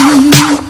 you.